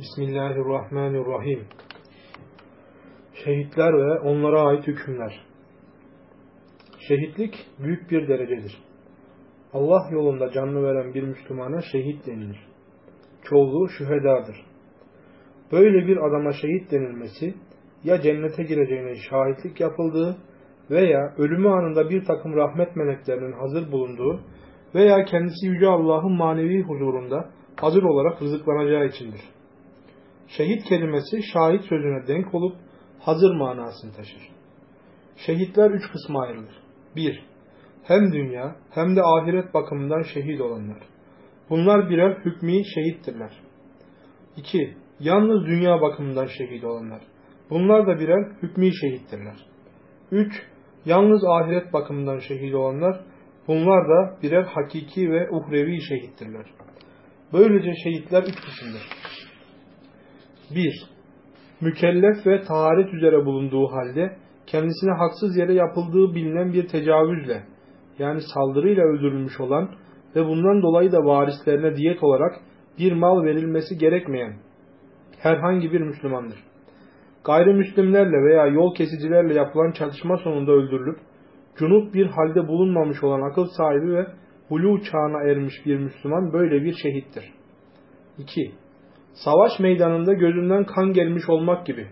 Bismillahirrahmanirrahim. Şehitler ve onlara ait hükümler. Şehitlik büyük bir derecedir. Allah yolunda canlı veren bir Müslümana şehit denilir. Çoğulu şühedadır. Böyle bir adama şehit denilmesi ya cennete gireceğine şahitlik yapıldığı veya ölümü anında bir takım rahmet meleklerinin hazır bulunduğu veya kendisi Yüce Allah'ın manevi huzurunda hazır olarak rızıklanacağı içindir. Şehit kelimesi şahit sözüne denk olup hazır manasını taşır. Şehitler üç kısma ayrılır. 1. Hem dünya hem de ahiret bakımından şehit olanlar. Bunlar birer hükmü şehittirler. 2. Yalnız dünya bakımından şehit olanlar. Bunlar da birer hükmü şehittirler. 3. Yalnız ahiret bakımından şehit olanlar. Bunlar da birer hakiki ve uhrevi şehittirler. Böylece şehitler üç kısımdır. 1. Mükellef ve taharet üzere bulunduğu halde kendisine haksız yere yapıldığı bilinen bir tecavüzle yani saldırıyla öldürülmüş olan ve bundan dolayı da varislerine diyet olarak bir mal verilmesi gerekmeyen herhangi bir Müslümandır. Gayrimüslimlerle veya yol kesicilerle yapılan çatışma sonunda öldürülüp cunup bir halde bulunmamış olan akıl sahibi ve hulu çağına ermiş bir Müslüman böyle bir şehittir. 2. Savaş meydanında gözünden kan gelmiş olmak gibi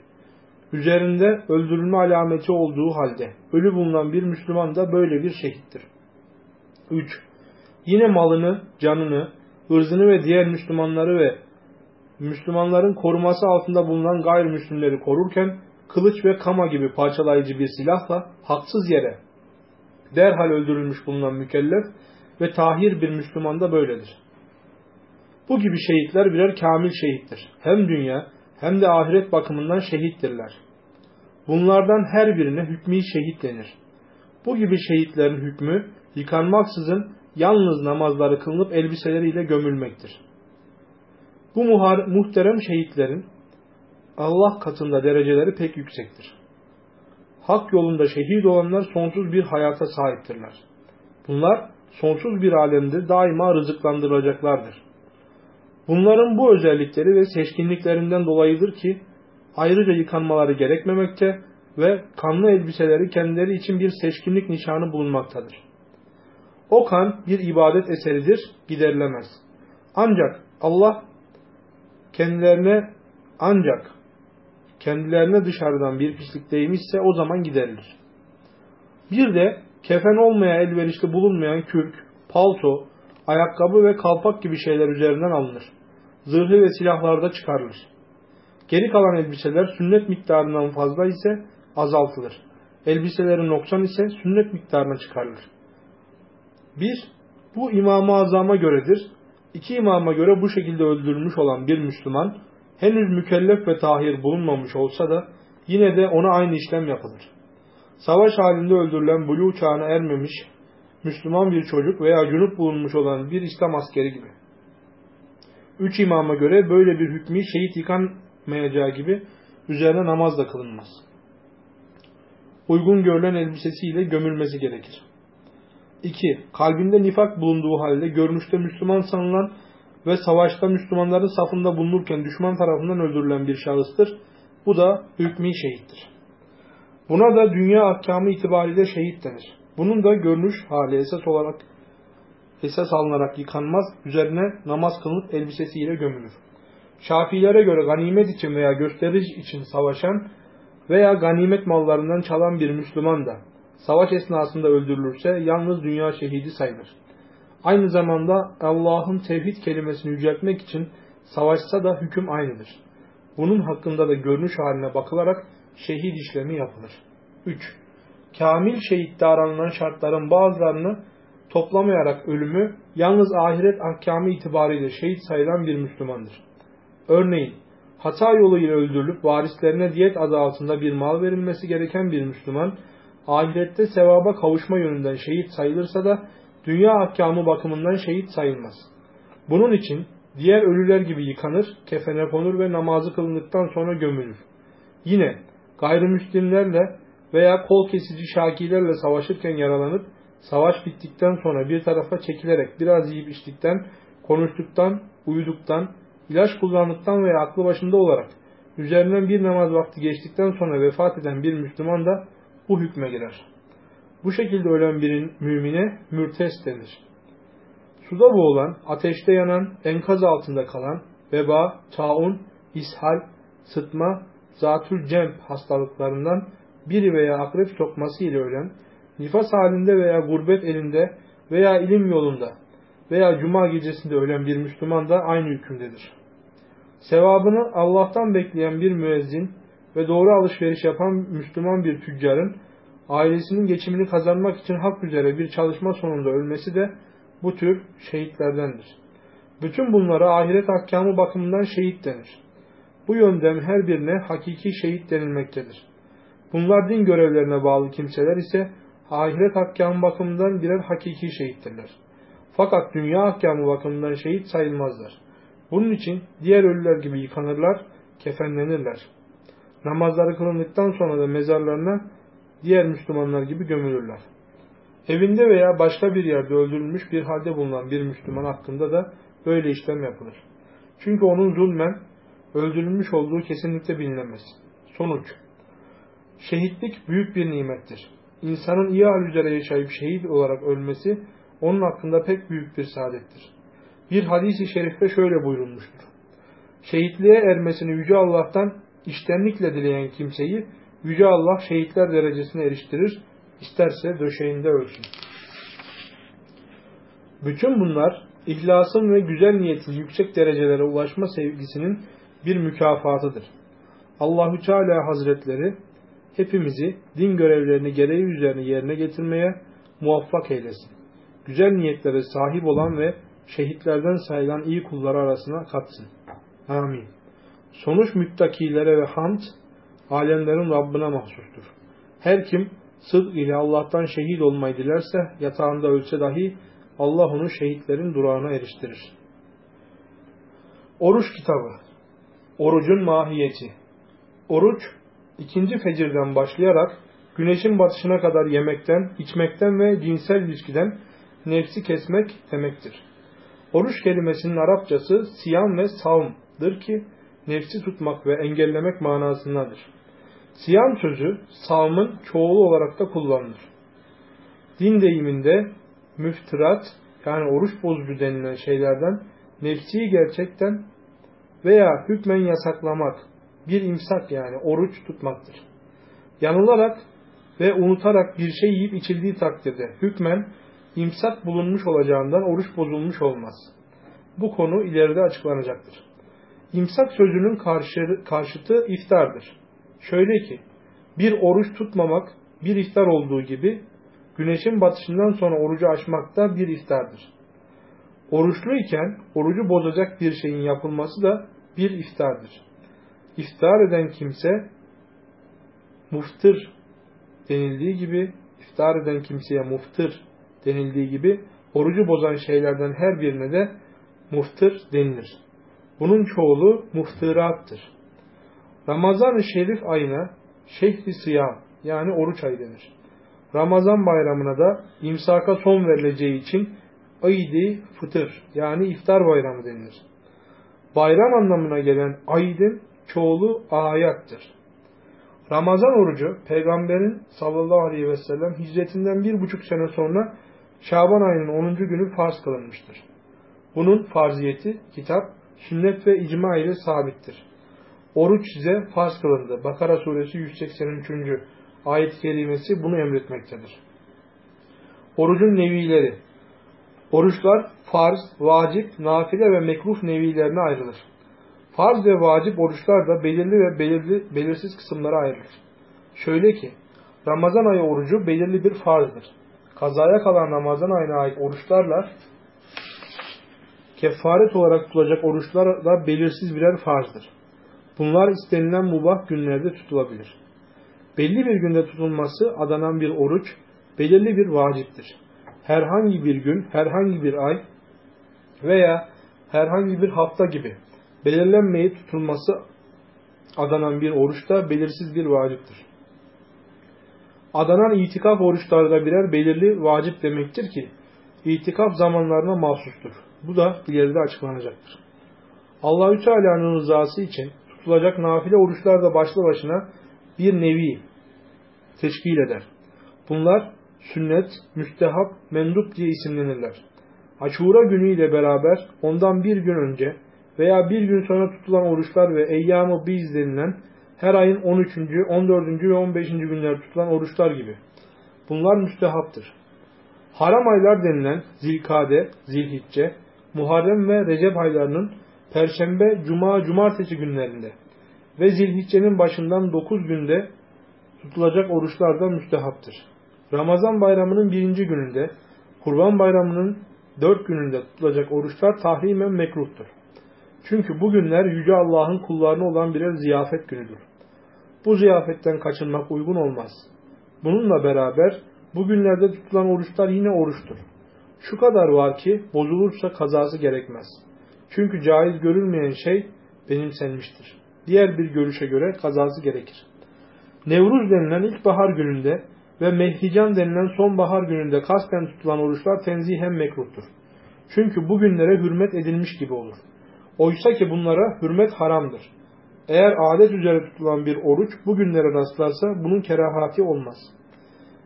üzerinde öldürülme alameti olduğu halde ölü bulunan bir Müslüman da böyle bir şehittir. 3. Yine malını, canını, ırzını ve diğer Müslümanları ve Müslümanların koruması altında bulunan gayrimüslimleri korurken kılıç ve kama gibi parçalayıcı bir silahla haksız yere derhal öldürülmüş bulunan mükellef ve tahir bir Müslüman da böyledir. Bu gibi şehitler birer kamil şehittir. Hem dünya hem de ahiret bakımından şehittirler. Bunlardan her birine hükmü şehit denir. Bu gibi şehitlerin hükmü yıkanmaksızın yalnız namazları kılınıp elbiseleriyle gömülmektir. Bu muhterem şehitlerin Allah katında dereceleri pek yüksektir. Hak yolunda şehit olanlar sonsuz bir hayata sahiptirler. Bunlar sonsuz bir alemde daima rızıklandırılacaklardır. Bunların bu özellikleri ve seçkinliklerinden dolayıdır ki ayrıca yıkanmaları gerekmemekte ve kanlı elbiseleri kendileri için bir seçkinlik nişanı bulunmaktadır. O kan bir ibadet eseridir, giderilemez. Ancak Allah kendilerine ancak kendilerine dışarıdan bir pislik değmişse o zaman giderilir. Bir de kefen olmaya elverişli bulunmayan kürk, palto, ayakkabı ve kalpak gibi şeyler üzerinden alınır. Zırhı ve silahlarda çıkarılır. Geri kalan elbiseler sünnet miktarından fazla ise azaltılır. Elbiselerin noksan ise sünnet miktarına çıkarılır. Bir, bu İmam-ı Azam'a göredir. İki imama göre bu şekilde öldürülmüş olan bir Müslüman henüz mükellef ve tahir bulunmamış olsa da yine de ona aynı işlem yapılır. Savaş halinde öldürülen buluğ çağına ermemiş Müslüman bir çocuk veya cunup bulunmuş olan bir İslam askeri gibi. Üç imama göre böyle bir hükmü şehit yıkanmayacağı gibi üzerine namaz da kılınmaz. Uygun görülen elbisesiyle gömülmesi gerekir. 2. Kalbinde nifak bulunduğu halde görünüşte Müslüman sanılan ve savaşta Müslümanların safında bulunurken düşman tarafından öldürülen bir şahıstır. Bu da hükmü şehittir. Buna da dünya ahkamı itibariyle şehit denir. Bunun da görünüş hali esas olarak esas alınarak yıkanmaz, üzerine namaz kılınıp elbisesiyle gömülür. Şafilere göre ganimet için veya gösteriş için savaşan veya ganimet mallarından çalan bir Müslüman da savaş esnasında öldürülürse yalnız dünya şehidi sayılır. Aynı zamanda Allah'ın tevhid kelimesini yüceltmek için savaşsa da hüküm aynıdır. Bunun hakkında da görünüş haline bakılarak şehit işlemi yapılır. 3. Kamil şehitte aranılan şartların bazılarını toplamayarak ölümü yalnız ahiret ahkamı itibariyle şehit sayılan bir Müslümandır. Örneğin hata yoluyla öldürülüp varislerine diyet adı altında bir mal verilmesi gereken bir Müslüman, ahirette sevaba kavuşma yönünden şehit sayılırsa da dünya ahkamı bakımından şehit sayılmaz. Bunun için diğer ölüler gibi yıkanır, kefene konur ve namazı kılındıktan sonra gömülür. Yine gayrimüslimlerle veya kol kesici şakilerle savaşırken yaralanıp savaş bittikten sonra bir tarafa çekilerek biraz yiyip içtikten, konuştuktan, uyuduktan ilaç kullandıktan veya aklı başında olarak üzerinden bir namaz vakti geçtikten sonra vefat eden bir Müslüman da bu hükme girer. Bu şekilde ölen bir mümine mürtes denir. Suda boğulan, ateşte yanan, enkaz altında kalan, veba, taun, ishal, sıtma, zatül cemp hastalıklarından biri veya akrep sokması ile ölen, nifas halinde veya gurbet elinde veya ilim yolunda veya cuma gecesinde ölen bir Müslüman da aynı hükümdedir. Sevabını Allah'tan bekleyen bir müezzin ve doğru alışveriş yapan Müslüman bir tüccarın ailesinin geçimini kazanmak için hak üzere bir çalışma sonunda ölmesi de bu tür şehitlerdendir. Bütün bunlara ahiret ahkamı bakımından şehit denir. Bu yönden her birine hakiki şehit denilmektedir. Bunlar din görevlerine bağlı kimseler ise ahiret ahkamı bakımından birer hakiki şehittirler. Fakat dünya ahkamı bakımından şehit sayılmazlar. Bunun için diğer ölüler gibi yıkanırlar, kefenlenirler. Namazları kılındıktan sonra da mezarlarına diğer Müslümanlar gibi gömülürler. Evinde veya başka bir yerde öldürülmüş bir halde bulunan bir Müslüman hakkında da böyle işlem yapılır. Çünkü onun zulmen öldürülmüş olduğu kesinlikle bilinemez. Sonuç Şehitlik büyük bir nimettir. İnsanın iyi hal üzere yaşayıp şehit olarak ölmesi onun hakkında pek büyük bir saadettir. Bir hadisi şerifte şöyle buyurulmuştur. Şehitliğe ermesini Yüce Allah'tan iştenlikle dileyen kimseyi Yüce Allah şehitler derecesine eriştirir, isterse döşeğinde ölsün. Bütün bunlar ihlasın ve güzel niyetin yüksek derecelere ulaşma sevgisinin bir mükafatıdır. Allahü Teala Hazretleri hepimizi din görevlerini gereği üzerine yerine getirmeye muvaffak eylesin. Güzel niyetlere sahip olan ve şehitlerden sayılan iyi kulları arasına katsın. Amin. Sonuç müttakilere ve hamd alemlerin Rabbine mahsustur. Her kim sıdk ile Allah'tan şehit olmayı dilerse yatağında ölse dahi Allah onu şehitlerin durağına eriştirir. Oruç kitabı Orucun mahiyeti Oruç, ikinci fecirden başlayarak güneşin batışına kadar yemekten, içmekten ve cinsel ilişkiden nefsi kesmek demektir. Oruç kelimesinin Arapçası siyam ve savmdır ki nefsi tutmak ve engellemek manasındadır. Siyam sözü savmın çoğulu olarak da kullanılır. Din deyiminde müftirat yani oruç bozucu denilen şeylerden nefsi gerçekten veya hükmen yasaklamak, bir imsak yani oruç tutmaktır. Yanılarak ve unutarak bir şey yiyip içildiği takdirde hükmen imsak bulunmuş olacağından oruç bozulmuş olmaz. Bu konu ileride açıklanacaktır. İmsak sözünün karşı, karşıtı iftardır. Şöyle ki, bir oruç tutmamak bir iftar olduğu gibi, güneşin batışından sonra orucu açmak da bir iftardır. Oruçluyken orucu bozacak bir şeyin yapılması da bir iftardır. İftar eden kimse, muftır denildiği gibi, iftar eden kimseye muftır denildiği gibi, orucu bozan şeylerden her birine de muftır denilir. Bunun çoğulu muftırattır. Ramazan-ı Şerif ayına şehri sıyam yani oruç ayı denir. Ramazan bayramına da imsaka son verileceği için aydi fıtır yani iftar bayramı denilir. Bayram anlamına gelen aydın çoğulu ayattır. Ramazan orucu peygamberin sallallahu aleyhi ve sellem hicretinden bir buçuk sene sonra Şaban ayının 10. günü farz kılınmıştır. Bunun farziyeti kitap, sünnet ve icma ile sabittir. Oruç size farz kılındı. Bakara suresi 183. ayet kelimesi bunu emretmektedir. Orucun nevileri Oruçlar farz, vacip, nafile ve mekruh nevilerine ayrılır. Farz ve vacip oruçlar da belirli ve belirli, belirsiz kısımlara ayrılır. Şöyle ki, Ramazan ayı orucu belirli bir farzdır. Kazaya kalan Ramazan ayına ait oruçlarla kefaret olarak tutulacak oruçlar da belirsiz birer farzdır. Bunlar istenilen mubah günlerde tutulabilir. Belli bir günde tutulması adanan bir oruç belirli bir vaciptir. Herhangi bir gün, herhangi bir ay veya herhangi bir hafta gibi belirlenmeyip tutulması adanan bir oruç da belirsiz bir vaciptir. Adanan itikaf oruçları da birer belirli vacip demektir ki itikaf zamanlarına mahsustur. Bu da ileride açıklanacaktır. Allahü Teala'nın rızası için tutulacak nafile oruçlar da başlı başına bir nevi teşkil eder. Bunlar sünnet, müstehap, mendup diye isimlenirler. Aşura günü ile beraber ondan bir gün önce veya bir gün sonra tutulan oruçlar ve eyyam-ı biz denilen her ayın 13. 14. ve 15. günler tutulan oruçlar gibi. Bunlar müstehaptır. Haram aylar denilen Zilkade, Zilhicce, Muharrem ve Recep aylarının Perşembe, Cuma, Cumartesi günlerinde ve Zilhicce'nin başından 9 günde tutulacak oruçlar da müstehaptır. Ramazan bayramının birinci gününde, Kurban bayramının dört gününde tutulacak oruçlar tahrimen mekruhtur. Çünkü bu günler Yüce Allah'ın kullarına olan birer ziyafet günüdür. Bu ziyafetten kaçınmak uygun olmaz. Bununla beraber bu günlerde tutulan oruçlar yine oruçtur. Şu kadar var ki bozulursa kazası gerekmez. Çünkü caiz görülmeyen şey benimsenmiştir. Diğer bir görüşe göre kazası gerekir. Nevruz denilen ilkbahar gününde ve Mehrican denilen sonbahar gününde kasten tutulan oruçlar tenzihen mekruhtur. Çünkü bu günlere hürmet edilmiş gibi olur. Oysa ki bunlara hürmet haramdır. Eğer adet üzere tutulan bir oruç bu günlere rastlarsa bunun kerahati olmaz.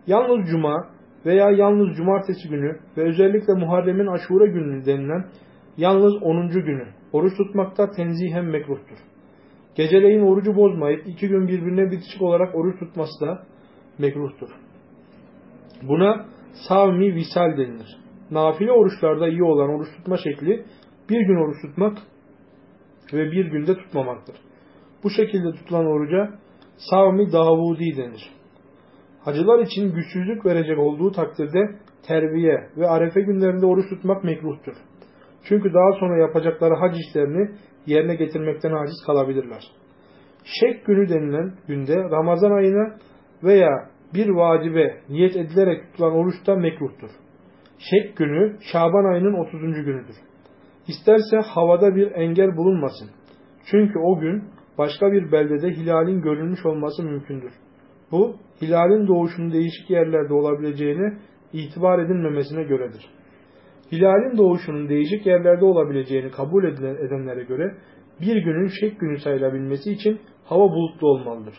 Yalnız cuma veya yalnız cumartesi günü ve özellikle Muharrem'in aşure günü denilen yalnız 10. günü oruç tutmakta tenzihen mekruhtur. Geceleyin orucu bozmayıp iki gün birbirine bitişik olarak oruç tutması da mekruhtur. Buna savmi visal denilir. Nafile oruçlarda iyi olan oruç tutma şekli bir gün oruç tutmak ve bir günde tutmamaktır. Bu şekilde tutulan oruca savmi davudi denir. Hacılar için güçsüzlük verecek olduğu takdirde terbiye ve arefe günlerinde oruç tutmak mekruhtur. Çünkü daha sonra yapacakları hac işlerini yerine getirmekten aciz kalabilirler. Şek günü denilen günde Ramazan ayına veya bir vacibe niyet edilerek tutulan oruç da mekruhtur. Şek günü Şaban ayının 30. günüdür. İsterse havada bir engel bulunmasın. Çünkü o gün başka bir beldede hilalin görülmüş olması mümkündür. Bu, hilalin doğuşunun değişik yerlerde olabileceğine itibar edilmemesine göredir. Hilalin doğuşunun değişik yerlerde olabileceğini kabul edenlere göre bir günün şek günü sayılabilmesi için hava bulutlu olmalıdır.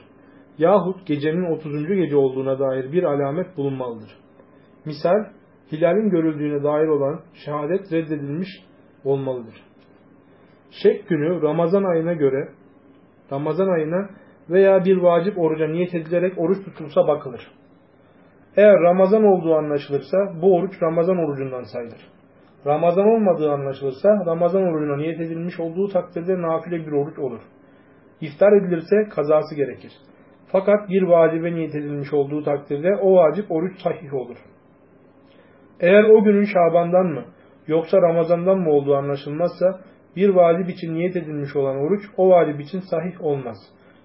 Yahut gecenin 30. gece olduğuna dair bir alamet bulunmalıdır. Misal, hilalin görüldüğüne dair olan şehadet reddedilmiş olmalıdır. Şek günü Ramazan ayına göre Ramazan ayına veya bir vacip oruca niyet edilerek oruç tutulsa bakılır. Eğer Ramazan olduğu anlaşılırsa bu oruç Ramazan orucundan sayılır. Ramazan olmadığı anlaşılırsa Ramazan orucuna niyet edilmiş olduğu takdirde nafile bir oruç olur. İftar edilirse kazası gerekir. Fakat bir vacibe niyet edilmiş olduğu takdirde o vacip oruç sahih olur. Eğer o günün Şaban'dan mı yoksa Ramazan'dan mı olduğu anlaşılmazsa bir vacip için niyet edilmiş olan oruç o vacip için sahih olmaz.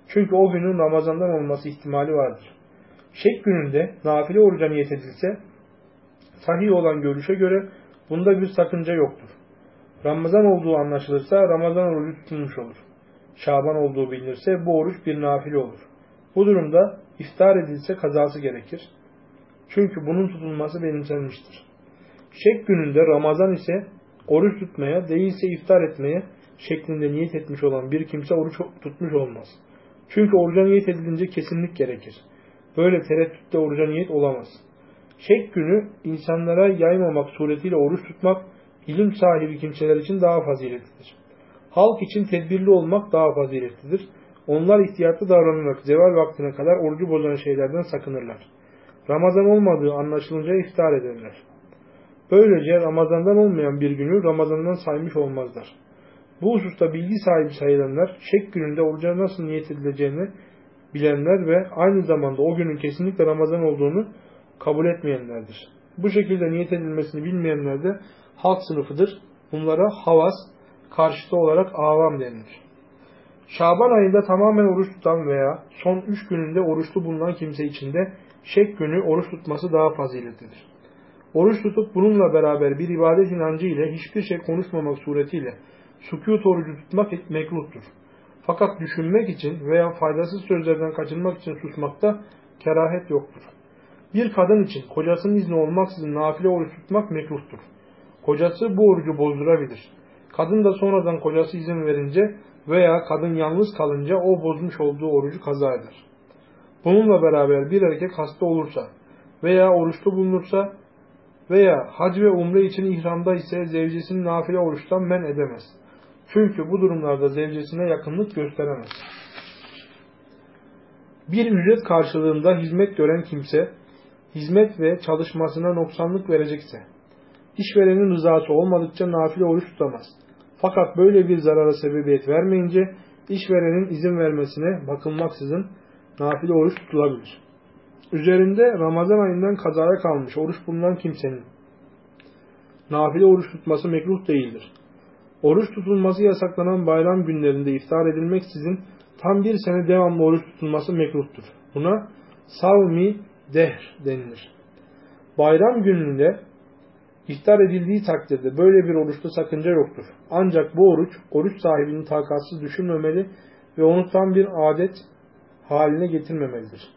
Çünkü o günün Ramazan'dan olması ihtimali vardır. Şek gününde nafile oruca niyet edilse sahih olan görüşe göre bunda bir sakınca yoktur. Ramazan olduğu anlaşılırsa Ramazan orucu tutulmuş olur. Şaban olduğu bilinirse bu oruç bir nafile olur. Bu durumda iftar edilse kazası gerekir. Çünkü bunun tutulması benimsenmiştir. Şek gününde Ramazan ise oruç tutmaya değilse iftar etmeye şeklinde niyet etmiş olan bir kimse oruç tutmuş olmaz. Çünkü oruca niyet edilince kesinlik gerekir. Böyle tereddütte oruca niyet olamaz. Şek günü insanlara yaymamak suretiyle oruç tutmak ilim sahibi kimseler için daha faziletlidir. Halk için tedbirli olmak daha faziletlidir. Onlar ihtiyatlı davranarak zeval vaktine kadar orucu bozan şeylerden sakınırlar. Ramazan olmadığı anlaşılınca iftar ederler. Böylece Ramazan'dan olmayan bir günü Ramazan'dan saymış olmazlar. Bu hususta bilgi sahibi sayılanlar şek gününde oruca nasıl niyet edileceğini bilenler ve aynı zamanda o günün kesinlikle Ramazan olduğunu kabul etmeyenlerdir. Bu şekilde niyet edilmesini bilmeyenler de halk sınıfıdır. Bunlara havas, karşıtı olarak avam denilir. Şaban ayında tamamen oruç tutan veya son üç gününde oruçlu bulunan kimse için de şek günü oruç tutması daha faziletlidir. Oruç tutup bununla beraber bir ibadet inancı ile hiçbir şey konuşmamak suretiyle sükut orucu tutmak mekruhtur. Fakat düşünmek için veya faydasız sözlerden kaçınmak için susmakta kerahet yoktur. Bir kadın için kocasının izni olmaksızın nafile oruç tutmak mekruhtur. Kocası bu orucu bozdurabilir. Kadın da sonradan kocası izin verince veya kadın yalnız kalınca o bozmuş olduğu orucu kaza eder. Bununla beraber bir erkek hasta olursa veya oruçlu bulunursa veya hac ve umre için ihramda ise zevcesini nafile oruçtan men edemez. Çünkü bu durumlarda zevcesine yakınlık gösteremez. Bir ücret karşılığında hizmet gören kimse, hizmet ve çalışmasına noksanlık verecekse, işverenin rızası olmadıkça nafile oruç tutamaz. Fakat böyle bir zarara sebebiyet vermeyince, işverenin izin vermesine bakılmaksızın nafile oruç tutulabilir. Üzerinde Ramazan ayından kazaya kalmış oruç bulunan kimsenin nafile oruç tutması mekruh değildir. Oruç tutulması yasaklanan bayram günlerinde iftar edilmeksizin tam bir sene devamlı oruç tutulması mekruhtur. Buna savmi dehr denilir. Bayram gününde iftar edildiği takdirde böyle bir oruçta sakınca yoktur. Ancak bu oruç, oruç sahibinin takatsız düşünmemeli ve onu tam bir adet haline getirmemelidir.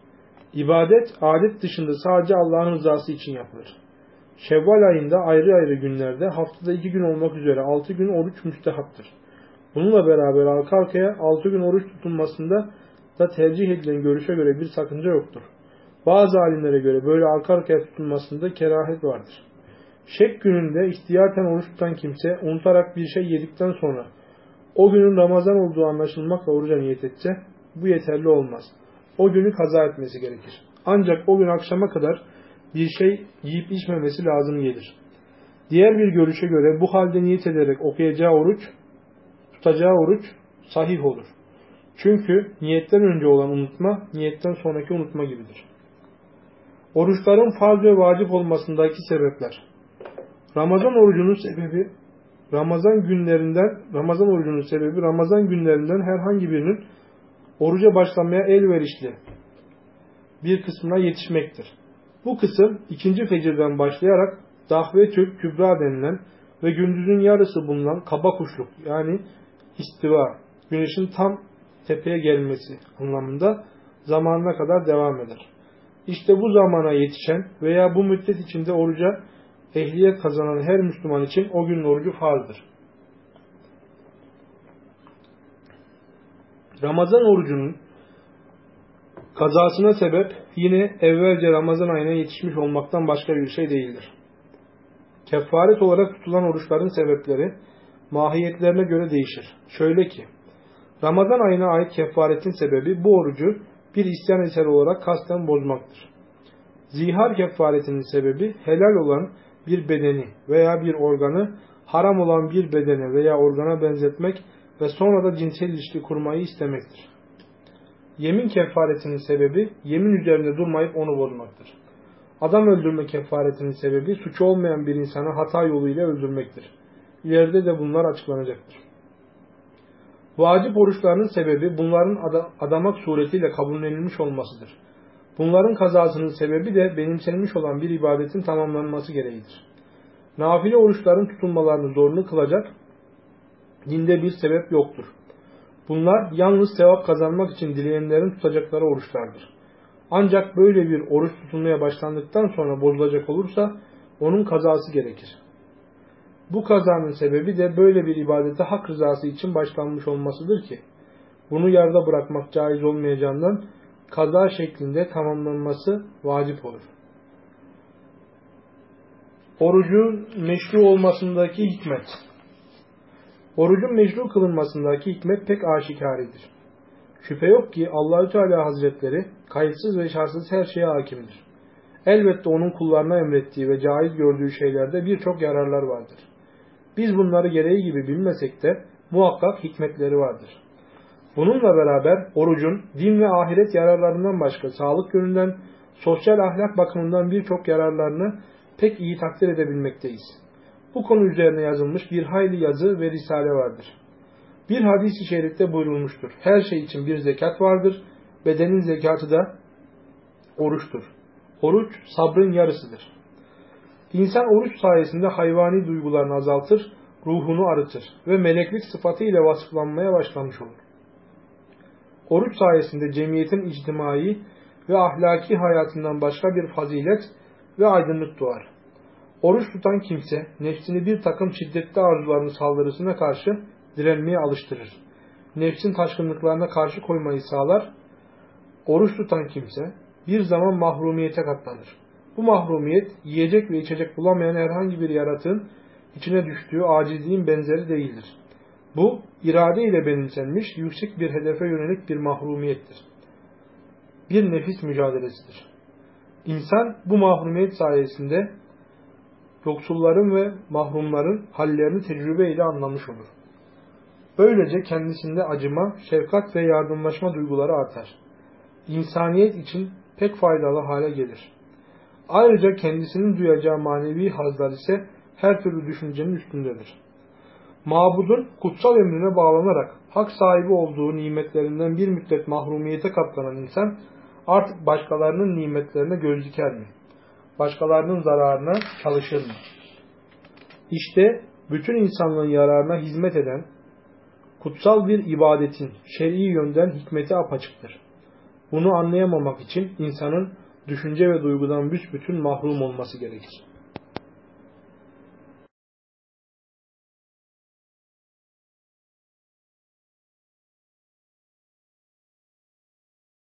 İbadet, adet dışında sadece Allah'ın rızası için yapılır. Şevval ayında ayrı ayrı günlerde haftada iki gün olmak üzere altı gün oruç müstehaptır. Bununla beraber arka arkaya altı gün oruç tutulmasında da tercih edilen görüşe göre bir sakınca yoktur. Bazı alimlere göre böyle arka arkaya tutulmasında kerahet vardır. Şek gününde ihtiyaten oruç tutan kimse unutarak bir şey yedikten sonra o günün Ramazan olduğu anlaşılmakla oruca niyet etse bu yeterli olmaz. O günü kaza etmesi gerekir. Ancak o gün akşama kadar bir şey yiyip içmemesi lazım gelir. Diğer bir görüşe göre bu halde niyet ederek okuyacağı oruç, tutacağı oruç sahih olur. Çünkü niyetten önce olan unutma, niyetten sonraki unutma gibidir. Oruçların farz ve vacip olmasındaki sebepler. Ramazan orucunun sebebi Ramazan günlerinden Ramazan orucunun sebebi Ramazan günlerinden herhangi birinin oruca başlamaya elverişli bir kısmına yetişmektir. Bu kısım ikinci fecirden başlayarak Dahvetül Kübra denilen ve gündüzün yarısı bulunan kaba kuşluk yani istiva, güneşin tam tepeye gelmesi anlamında zamanına kadar devam eder. İşte bu zamana yetişen veya bu müddet içinde oruca ehliyet kazanan her Müslüman için o günün orucu farzdır. Ramazan orucunun kazasına sebep yine evvelce Ramazan ayına yetişmiş olmaktan başka bir şey değildir. Kefaret olarak tutulan oruçların sebepleri mahiyetlerine göre değişir. Şöyle ki, Ramazan ayına ait kefaretin sebebi bu orucu bir isyan eseri olarak kasten bozmaktır. Zihar kefaretinin sebebi helal olan bir bedeni veya bir organı haram olan bir bedene veya organa benzetmek ve sonra da cinsel ilişki kurmayı istemektir. Yemin kefaretinin sebebi yemin üzerinde durmayıp onu bozmaktır. Adam öldürme kefaretinin sebebi suçu olmayan bir insanı hata yoluyla öldürmektir. İleride de bunlar açıklanacaktır. Vacip oruçlarının sebebi bunların adamak suretiyle kabullenilmiş olmasıdır. Bunların kazasının sebebi de benimsenmiş olan bir ibadetin tamamlanması gereğidir. Nafile oruçların tutulmalarını zorunlu kılacak dinde bir sebep yoktur. Bunlar yalnız sevap kazanmak için dileyenlerin tutacakları oruçlardır. Ancak böyle bir oruç tutulmaya başlandıktan sonra bozulacak olursa onun kazası gerekir. Bu kazanın sebebi de böyle bir ibadete hak rızası için başlanmış olmasıdır ki, bunu yarıda bırakmak caiz olmayacağından kaza şeklinde tamamlanması vacip olur. Orucun meşru olmasındaki hikmet Orucun meşru kılınmasındaki hikmet pek aşikaridir. Şüphe yok ki Allahü Teala Hazretleri kayıtsız ve şartsız her şeye hakimdir. Elbette onun kullarına emrettiği ve caiz gördüğü şeylerde birçok yararlar vardır. Biz bunları gereği gibi bilmesek de muhakkak hikmetleri vardır. Bununla beraber orucun din ve ahiret yararlarından başka sağlık yönünden, sosyal ahlak bakımından birçok yararlarını pek iyi takdir edebilmekteyiz bu konu üzerine yazılmış bir hayli yazı ve risale vardır. Bir hadis-i şerifte buyurulmuştur. Her şey için bir zekat vardır. Bedenin zekatı da oruçtur. Oruç sabrın yarısıdır. İnsan oruç sayesinde hayvani duygularını azaltır, ruhunu arıtır ve meleklik sıfatı vasıflanmaya başlamış olur. Oruç sayesinde cemiyetin içtimai ve ahlaki hayatından başka bir fazilet ve aydınlık doğar. Oruç tutan kimse nefsini bir takım şiddetli arzuların saldırısına karşı direnmeye alıştırır. Nefsin taşkınlıklarına karşı koymayı sağlar. Oruç tutan kimse bir zaman mahrumiyete katlanır. Bu mahrumiyet yiyecek ve içecek bulamayan herhangi bir yaratığın içine düştüğü acizliğin benzeri değildir. Bu irade ile benimsenmiş yüksek bir hedefe yönelik bir mahrumiyettir. Bir nefis mücadelesidir. İnsan bu mahrumiyet sayesinde yoksulların ve mahrumların hallerini tecrübe ile anlamış olur. Böylece kendisinde acıma, şefkat ve yardımlaşma duyguları artar. İnsaniyet için pek faydalı hale gelir. Ayrıca kendisinin duyacağı manevi hazlar ise her türlü düşüncenin üstündedir. Mabudun kutsal emrine bağlanarak hak sahibi olduğu nimetlerinden bir müddet mahrumiyete katlanan insan artık başkalarının nimetlerine göz diker mi? Başkalarının zararına çalışır mı? İşte bütün insanlığın yararına hizmet eden kutsal bir ibadetin şer'i yönden hikmeti apaçıktır. Bunu anlayamamak için insanın düşünce ve duygudan büsbütün mahrum olması gerekir.